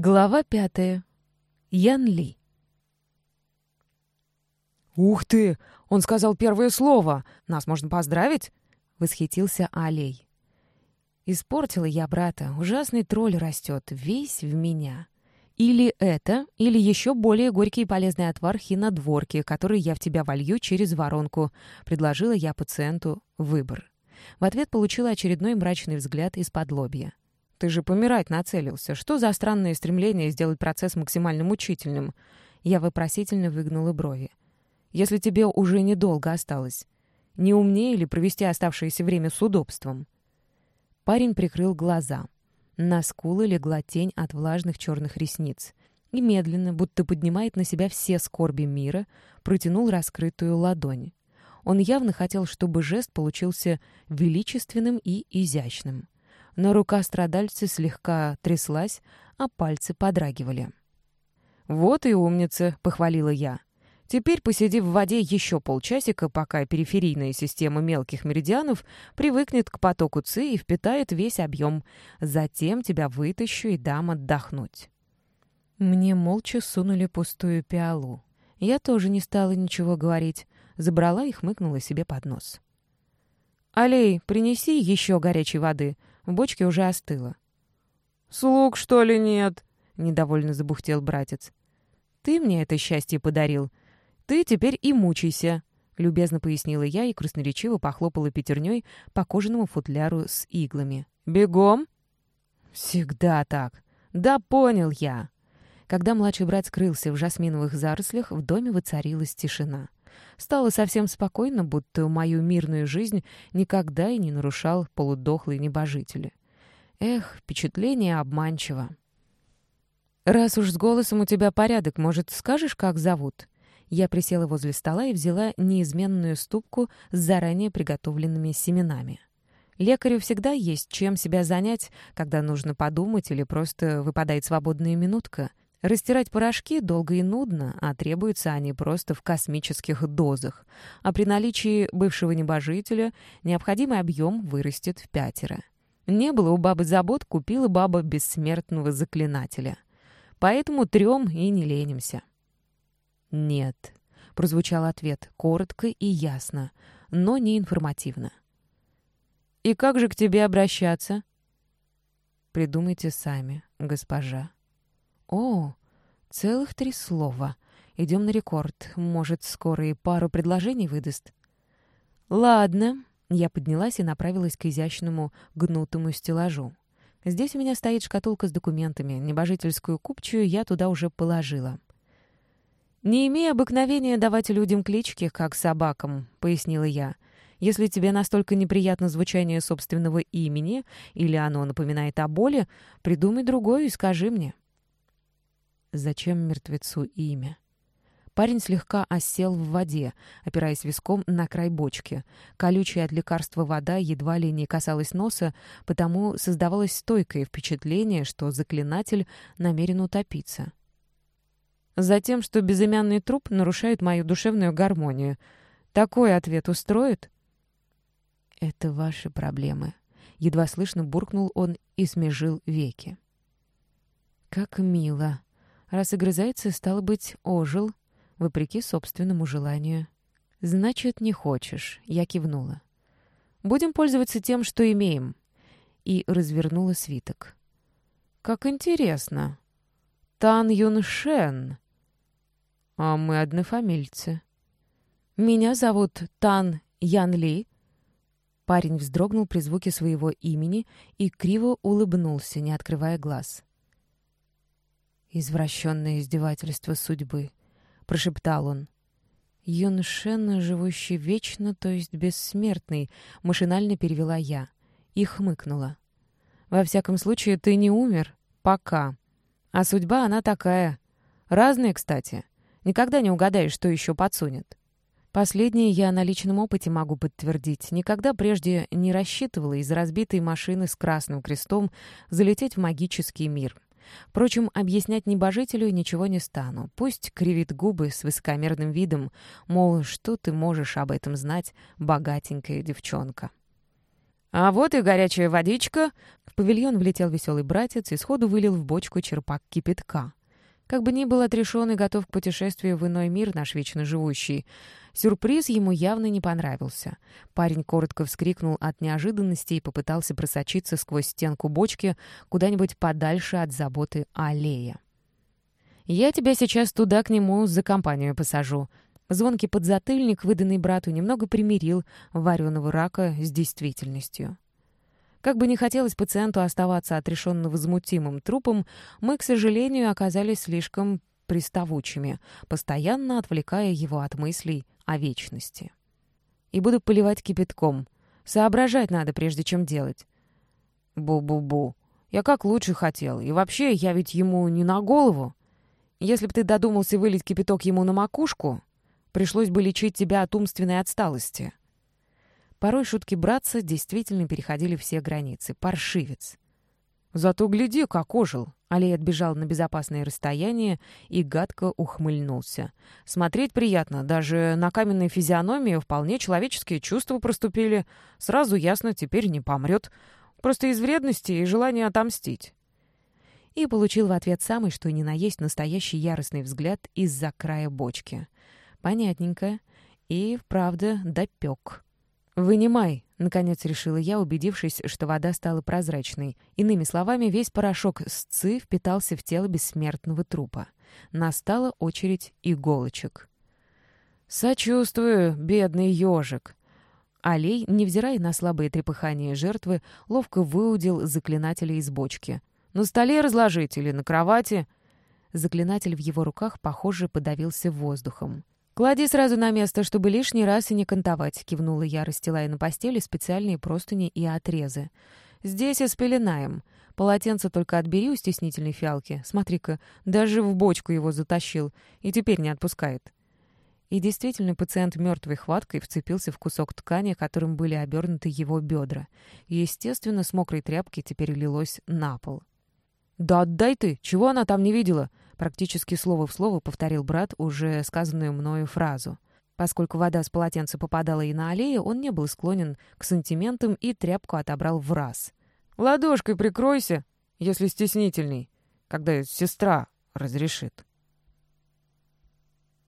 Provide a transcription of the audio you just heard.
Глава пятая. Ян Ли. «Ух ты! Он сказал первое слово! Нас можно поздравить?» — восхитился Алей. Испортила я брата. Ужасный тролль растет, весь в меня. Или это, или еще более горький и полезный отвар хинодворки, который я в тебя волью через воронку, предложила я пациенту выбор. В ответ получила очередной мрачный взгляд из-под лобья. Ты же помирать нацелился. Что за странное стремление сделать процесс максимально мучительным?» Я вопросительно выгнула брови. «Если тебе уже недолго осталось, не умнее ли провести оставшееся время с удобством?» Парень прикрыл глаза. На скулы легла тень от влажных черных ресниц и медленно, будто поднимает на себя все скорби мира, протянул раскрытую ладонь. Он явно хотел, чтобы жест получился величественным и изящным но рука страдальца слегка тряслась, а пальцы подрагивали. «Вот и умница», — похвалила я. «Теперь посиди в воде еще полчасика, пока периферийная система мелких меридианов привыкнет к потоку ЦИ и впитает весь объем. Затем тебя вытащу и дам отдохнуть». Мне молча сунули пустую пиалу. Я тоже не стала ничего говорить. Забрала и хмыкнула себе под нос. «Алей, принеси еще горячей воды», в бочке уже остыло. «Слуг, что ли, нет?» — недовольно забухтел братец. «Ты мне это счастье подарил. Ты теперь и мучайся», — любезно пояснила я и красноречиво похлопала пятерней по кожаному футляру с иглами. «Бегом?» «Всегда так. Да понял я». Когда младший брат скрылся в жасминовых зарослях, в доме воцарилась тишина. Стало совсем спокойно, будто мою мирную жизнь никогда и не нарушал полудохлый небожитель. Эх, впечатление обманчиво. «Раз уж с голосом у тебя порядок, может, скажешь, как зовут?» Я присела возле стола и взяла неизменную ступку с заранее приготовленными семенами. Лекарю всегда есть чем себя занять, когда нужно подумать или просто выпадает свободная минутка. Растирать порошки долго и нудно, а требуются они просто в космических дозах. А при наличии бывшего небожителя необходимый объем вырастет в пятеро. Не было у бабы забот, купила баба бессмертного заклинателя. Поэтому трем и не ленимся. «Нет», — прозвучал ответ, коротко и ясно, но не информативно. «И как же к тебе обращаться?» «Придумайте сами, госпожа». «О, целых три слова. Идем на рекорд. Может, скоро и пару предложений выдаст?» «Ладно». Я поднялась и направилась к изящному гнутому стеллажу. Здесь у меня стоит шкатулка с документами. Небожительскую купчую я туда уже положила. «Не имея обыкновения давать людям клички, как собакам», — пояснила я. «Если тебе настолько неприятно звучание собственного имени или оно напоминает о боли, придумай другое и скажи мне». Зачем мертвецу имя? Парень слегка осел в воде, опираясь виском на край бочки. Колючая от лекарства вода едва ли не касалась носа, потому создавалось стойкое впечатление, что заклинатель намерен утопиться. Затем, что безымянный труп нарушает мою душевную гармонию. Такой ответ устроит? «Это ваши проблемы», — едва слышно буркнул он и смежил веки. «Как мило!» Раз огрызается, стало быть, ожил, вопреки собственному желанию. «Значит, не хочешь», — я кивнула. «Будем пользоваться тем, что имеем». И развернула свиток. «Как интересно. Тан Юн Шен. А мы однофамильцы. Меня зовут Тан Ян Ли». Парень вздрогнул при звуке своего имени и криво улыбнулся, не открывая глаз. «Извращенное издевательство судьбы», — прошептал он. «Юншен, живущий вечно, то есть бессмертный», — машинально перевела я и хмыкнула. «Во всяком случае, ты не умер. Пока. А судьба она такая. Разная, кстати. Никогда не угадаешь, что еще подсунет». Последнее я на личном опыте могу подтвердить. Никогда прежде не рассчитывала из разбитой машины с красным крестом залететь в магический мир. Впрочем, объяснять небожителю ничего не стану. Пусть кривит губы с высокомерным видом, мол, что ты можешь об этом знать, богатенькая девчонка. «А вот и горячая водичка!» В павильон влетел веселый братец и сходу вылил в бочку черпак кипятка. Как бы ни был отрешен и готов к путешествию в иной мир наш вечно живущий, сюрприз ему явно не понравился. Парень коротко вскрикнул от неожиданности и попытался просочиться сквозь стенку бочки куда-нибудь подальше от заботы аллея. «Я тебя сейчас туда к нему за компанию посажу». Звонкий подзатыльник, выданный брату, немного примирил вареного рака с действительностью. Как бы не хотелось пациенту оставаться отрешенно возмутимым трупом, мы, к сожалению, оказались слишком приставучими, постоянно отвлекая его от мыслей о вечности. И буду поливать кипятком. Соображать надо, прежде чем делать. Бу-бу-бу. Я как лучше хотел. И вообще, я ведь ему не на голову. Если бы ты додумался вылить кипяток ему на макушку, пришлось бы лечить тебя от умственной отсталости. Порой шутки братца действительно переходили все границы. Паршивец. Зато гляди, как ожил. Алей отбежал на безопасное расстояние и гадко ухмыльнулся. Смотреть приятно, даже на каменной физиономии вполне человеческие чувства проступили. Сразу ясно, теперь не помрет. Просто из вредности и желания отомстить. И получил в ответ самый, что ни на есть, настоящий яростный взгляд из-за края бочки. Понятненько. И, правда, допек. «Вынимай», — наконец решила я, убедившись, что вода стала прозрачной. Иными словами, весь порошок с ци впитался в тело бессмертного трупа. Настала очередь иголочек. «Сочувствую, бедный ежик». Алей, невзирая на слабые трепыхания жертвы, ловко выудил заклинателя из бочки. «На столе разложить или на кровати?» Заклинатель в его руках, похоже, подавился воздухом. «Клади сразу на место, чтобы лишний раз и не кантовать», — кивнула я, расстилая на постели специальные простыни и отрезы. «Здесь и спеленаем. Полотенце только отбери у стеснительной фиалки. Смотри-ка, даже в бочку его затащил и теперь не отпускает». И действительно, пациент мертвой хваткой вцепился в кусок ткани, которым были обернуты его бедра. И, естественно, с мокрой тряпки теперь лилось на пол. «Да отдай ты! Чего она там не видела?» Практически слово в слово повторил брат уже сказанную мною фразу. Поскольку вода с полотенца попадала и на аллею, он не был склонен к сантиментам и тряпку отобрал в раз. «Ладошкой прикройся, если стеснительный, когда сестра разрешит».